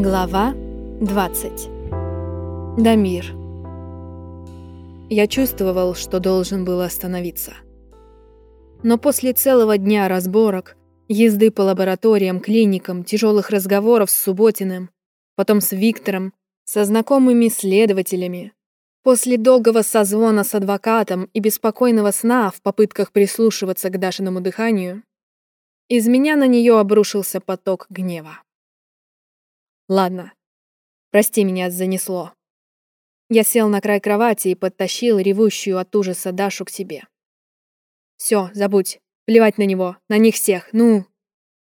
Глава 20. Дамир. Я чувствовал, что должен был остановиться. Но после целого дня разборок, езды по лабораториям, клиникам, тяжелых разговоров с Субботиным, потом с Виктором, со знакомыми следователями, после долгого созвона с адвокатом и беспокойного сна в попытках прислушиваться к Дашиному дыханию, из меня на нее обрушился поток гнева. Ладно. Прости, меня занесло. Я сел на край кровати и подтащил ревущую от ужаса Дашу к себе. Все, забудь. Плевать на него, на них всех. Ну,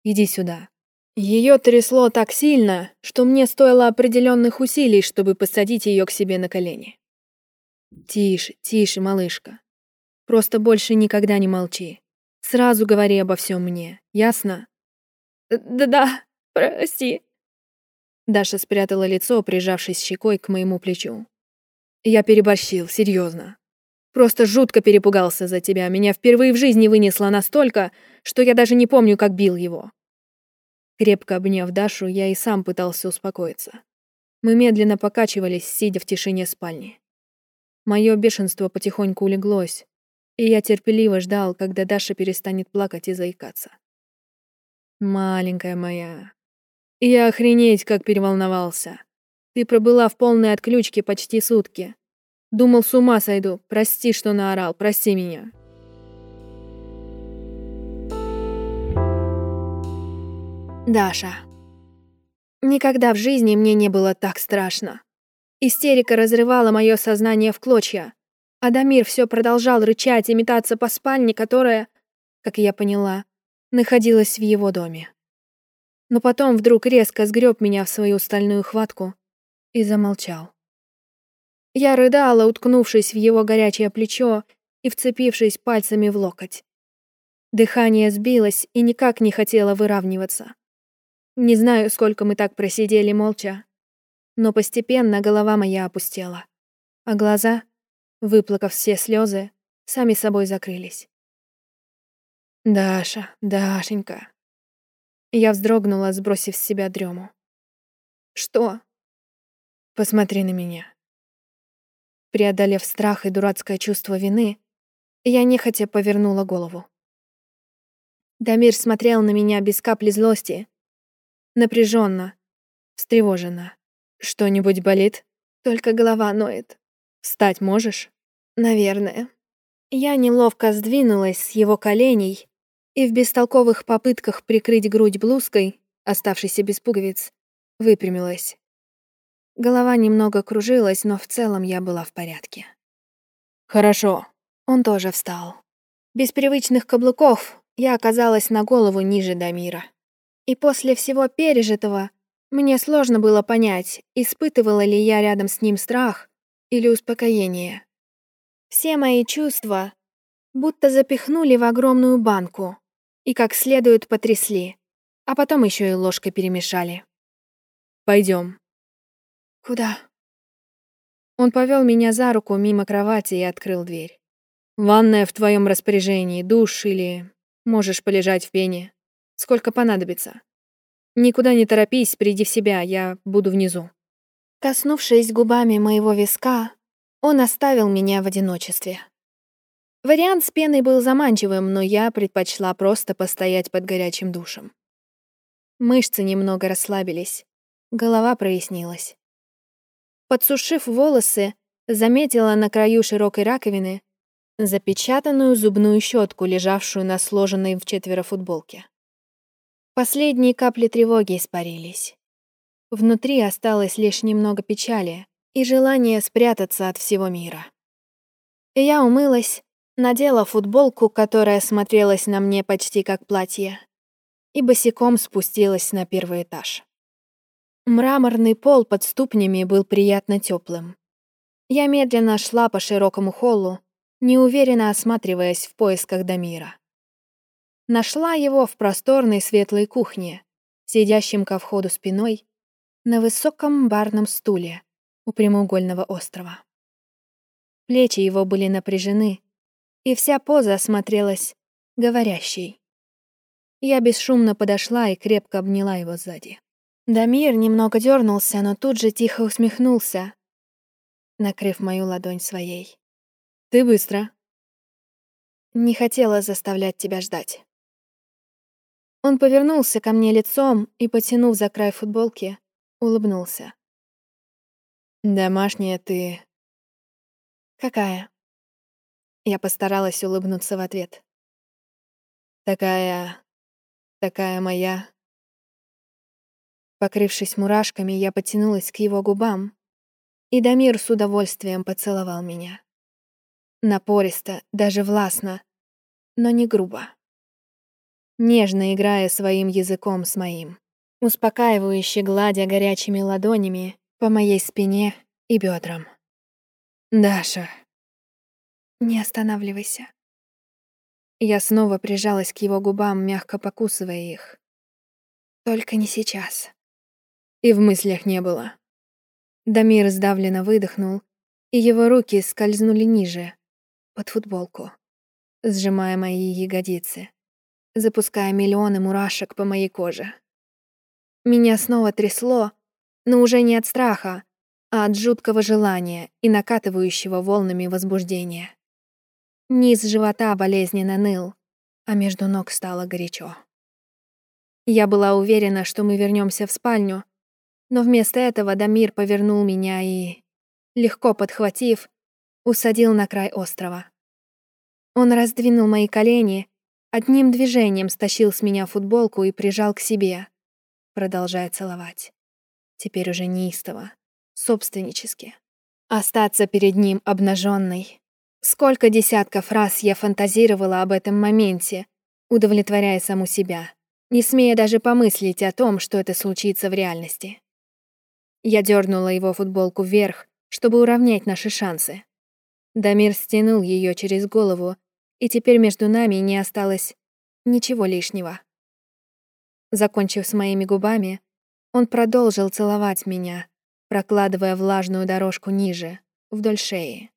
иди сюда. Ее трясло так сильно, что мне стоило определенных усилий, чтобы посадить ее к себе на колени. Тише, тише, малышка. Просто больше никогда не молчи. Сразу говори обо всем мне, ясно? Да-да, прости. Даша спрятала лицо, прижавшись щекой к моему плечу. Я переборщил, серьезно. Просто жутко перепугался за тебя. Меня впервые в жизни вынесло настолько, что я даже не помню, как бил его. Крепко обняв Дашу, я и сам пытался успокоиться. Мы медленно покачивались, сидя в тишине спальни. Мое бешенство потихоньку улеглось, и я терпеливо ждал, когда Даша перестанет плакать и заикаться. Маленькая моя, я охренеть как переволновался. Ты пробыла в полной отключке почти сутки. Думал, с ума сойду. Прости, что наорал. Прости меня. Даша. Никогда в жизни мне не было так страшно. Истерика разрывала мое сознание в клочья. Адамир все продолжал рычать и метаться по спальне, которая, как я поняла, находилась в его доме но потом вдруг резко сгреб меня в свою стальную хватку и замолчал. Я рыдала, уткнувшись в его горячее плечо и вцепившись пальцами в локоть. Дыхание сбилось и никак не хотело выравниваться. Не знаю, сколько мы так просидели молча, но постепенно голова моя опустела, а глаза, выплакав все слезы, сами собой закрылись. «Даша, Дашенька», я вздрогнула, сбросив с себя дрему. «Что?» «Посмотри на меня». Преодолев страх и дурацкое чувство вины, я нехотя повернула голову. Дамир смотрел на меня без капли злости, напряженно, встревоженно. «Что-нибудь болит?» «Только голова ноет. Встать можешь?» «Наверное». Я неловко сдвинулась с его коленей и в бестолковых попытках прикрыть грудь блузкой, оставшейся без пуговиц, выпрямилась. Голова немного кружилась, но в целом я была в порядке. «Хорошо». Он тоже встал. Без привычных каблуков я оказалась на голову ниже Дамира. И после всего пережитого мне сложно было понять, испытывала ли я рядом с ним страх или успокоение. Все мои чувства будто запихнули в огромную банку, и как следует потрясли, а потом еще и ложкой перемешали. Пойдем. Куда? Он повел меня за руку мимо кровати и открыл дверь. Ванная в твоем распоряжении, душ или можешь полежать в пене. Сколько понадобится. Никуда не торопись, приди в себя, я буду внизу. Коснувшись губами моего виска, он оставил меня в одиночестве. Вариант с пеной был заманчивым, но я предпочла просто постоять под горячим душем. Мышцы немного расслабились, голова прояснилась. Подсушив волосы, заметила на краю широкой раковины запечатанную зубную щетку, лежавшую на сложенной в четверо футболке. Последние капли тревоги испарились. Внутри осталось лишь немного печали и желание спрятаться от всего мира. Я умылась, Надела футболку, которая смотрелась на мне почти как платье, и босиком спустилась на первый этаж. Мраморный пол под ступнями был приятно теплым. Я медленно шла по широкому холлу, неуверенно осматриваясь в поисках Дамира. Нашла его в просторной светлой кухне, сидящем ко входу спиной, на высоком барном стуле у прямоугольного острова. Плечи его были напряжены, и вся поза смотрелась говорящей. Я бесшумно подошла и крепко обняла его сзади. Дамир немного дернулся, но тут же тихо усмехнулся, накрыв мою ладонь своей. «Ты быстро». Не хотела заставлять тебя ждать. Он повернулся ко мне лицом и, потянув за край футболки, улыбнулся. «Домашняя ты...» «Какая?» Я постаралась улыбнуться в ответ. «Такая... такая моя...» Покрывшись мурашками, я потянулась к его губам, и Дамир с удовольствием поцеловал меня. Напористо, даже властно, но не грубо. Нежно играя своим языком с моим, успокаивающе гладя горячими ладонями по моей спине и бедрам. «Даша!» «Не останавливайся». Я снова прижалась к его губам, мягко покусывая их. «Только не сейчас». И в мыслях не было. Дамир сдавленно выдохнул, и его руки скользнули ниже, под футболку, сжимая мои ягодицы, запуская миллионы мурашек по моей коже. Меня снова трясло, но уже не от страха, а от жуткого желания и накатывающего волнами возбуждения. Низ живота болезненно ныл, а между ног стало горячо. Я была уверена, что мы вернемся в спальню, но вместо этого Дамир повернул меня и, легко подхватив, усадил на край острова. Он раздвинул мои колени, одним движением стащил с меня футболку и прижал к себе, продолжая целовать. Теперь уже неистово, собственнически. Остаться перед ним обнаженной. Сколько десятков раз я фантазировала об этом моменте, удовлетворяя саму себя, не смея даже помыслить о том, что это случится в реальности. Я дернула его футболку вверх, чтобы уравнять наши шансы. Дамир стянул ее через голову, и теперь между нами не осталось ничего лишнего. Закончив с моими губами, он продолжил целовать меня, прокладывая влажную дорожку ниже, вдоль шеи.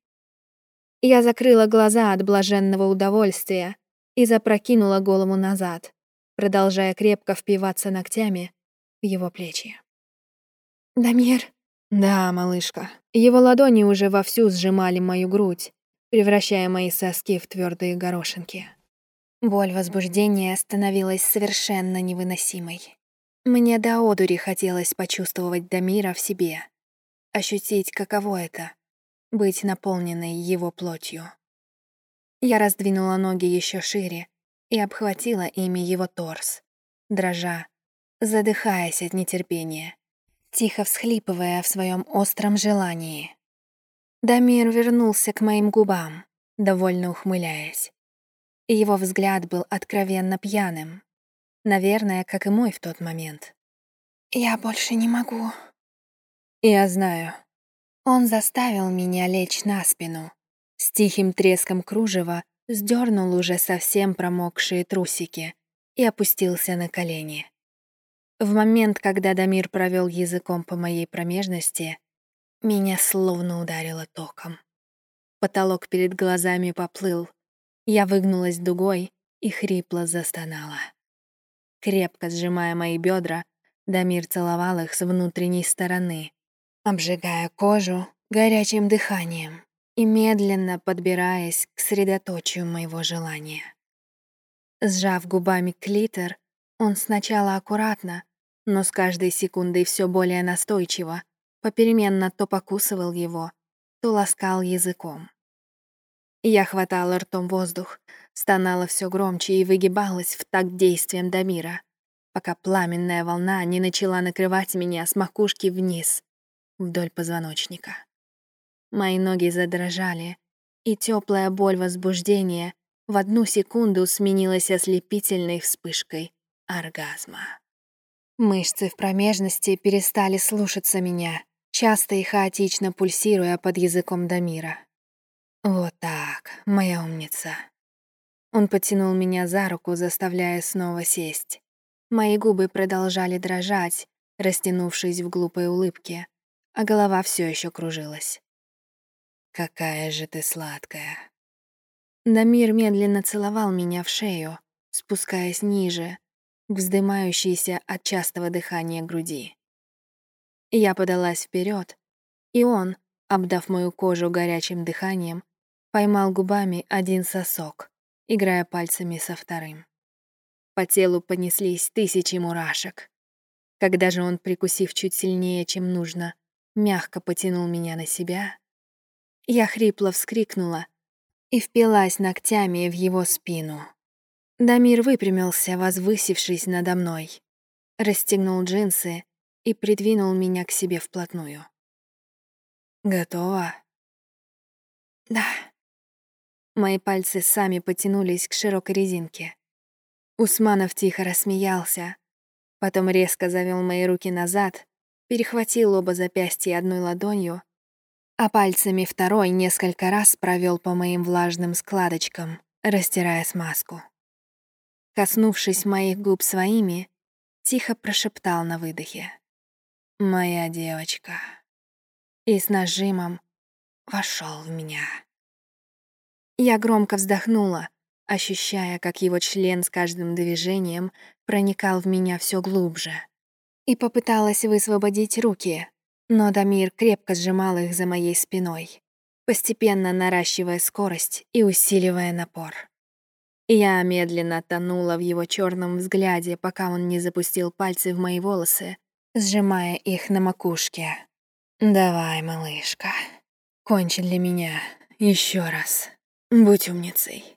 Я закрыла глаза от блаженного удовольствия и запрокинула голову назад, продолжая крепко впиваться ногтями в его плечи. «Дамир?» «Да, малышка». Его ладони уже вовсю сжимали мою грудь, превращая мои соски в твердые горошинки. Боль возбуждения становилась совершенно невыносимой. Мне до одури хотелось почувствовать Дамира в себе, ощутить, каково это — быть наполненной его плотью. Я раздвинула ноги еще шире и обхватила ими его торс, дрожа, задыхаясь от нетерпения тихо всхлипывая в своем остром желании. Дамир вернулся к моим губам, довольно ухмыляясь. И его взгляд был откровенно пьяным. Наверное, как и мой в тот момент. «Я больше не могу». «Я знаю». Он заставил меня лечь на спину. С тихим треском кружева сдернул уже совсем промокшие трусики и опустился на колени. В момент, когда Дамир провел языком по моей промежности, меня словно ударило током. Потолок перед глазами поплыл. Я выгнулась дугой и хрипло застонала. Крепко сжимая мои бедра, Дамир целовал их с внутренней стороны, обжигая кожу горячим дыханием и медленно подбираясь к средоточию моего желания. Сжав губами клитор, он сначала аккуратно, но с каждой секундой все более настойчиво, попеременно то покусывал его, то ласкал языком. Я хватала ртом воздух, стонала все громче и выгибалась в такт действием Дамира, пока пламенная волна не начала накрывать меня с макушки вниз, вдоль позвоночника. Мои ноги задрожали, и теплая боль возбуждения в одну секунду сменилась ослепительной вспышкой оргазма. Мышцы в промежности перестали слушаться меня, часто и хаотично пульсируя под языком Дамира. «Вот так, моя умница». Он потянул меня за руку, заставляя снова сесть. Мои губы продолжали дрожать, растянувшись в глупой улыбке, а голова все еще кружилась. «Какая же ты сладкая!» Дамир медленно целовал меня в шею, спускаясь ниже, к вздымающейся от частого дыхания груди. Я подалась вперед, и он, обдав мою кожу горячим дыханием, поймал губами один сосок, играя пальцами со вторым. По телу понеслись тысячи мурашек. Когда же он, прикусив чуть сильнее, чем нужно, мягко потянул меня на себя, я хрипло вскрикнула и впилась ногтями в его спину. Дамир выпрямился, возвысившись надо мной, расстегнул джинсы и придвинул меня к себе вплотную. «Готова?» «Да». Мои пальцы сами потянулись к широкой резинке. Усманов тихо рассмеялся, потом резко завел мои руки назад, перехватил оба запястья одной ладонью, а пальцами второй несколько раз провел по моим влажным складочкам, растирая смазку. Коснувшись моих губ своими, тихо прошептал на выдохе. «Моя девочка». И с нажимом вошел в меня. Я громко вздохнула, ощущая, как его член с каждым движением проникал в меня все глубже. И попыталась высвободить руки, но Дамир крепко сжимал их за моей спиной, постепенно наращивая скорость и усиливая напор. Я медленно тонула в его черном взгляде, пока он не запустил пальцы в мои волосы, сжимая их на макушке. «Давай, малышка, кончи для меня еще раз. Будь умницей».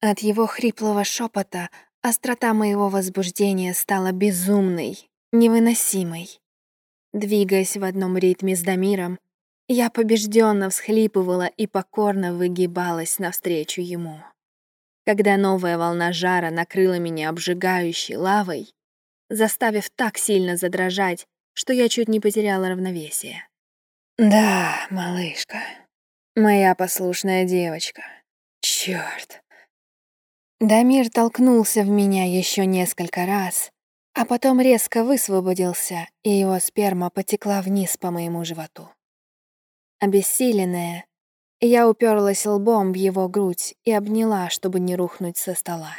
От его хриплого шепота острота моего возбуждения стала безумной, невыносимой. Двигаясь в одном ритме с Дамиром, я побежденно всхлипывала и покорно выгибалась навстречу ему. Когда новая волна жара накрыла меня обжигающей лавой, заставив так сильно задрожать, что я чуть не потеряла равновесие. «Да, малышка, моя послушная девочка. Чёрт, Дамир толкнулся в меня еще несколько раз, а потом резко высвободился, и его сперма потекла вниз по моему животу. Обессиленная, я уперлась лбом в его грудь и обняла, чтобы не рухнуть со стола.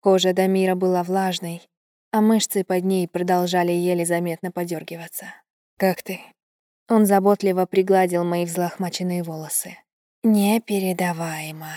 Кожа Дамира была влажной, а мышцы под ней продолжали еле заметно подергиваться. «Как ты?» Он заботливо пригладил мои взлохмаченные волосы. «Непередаваемо».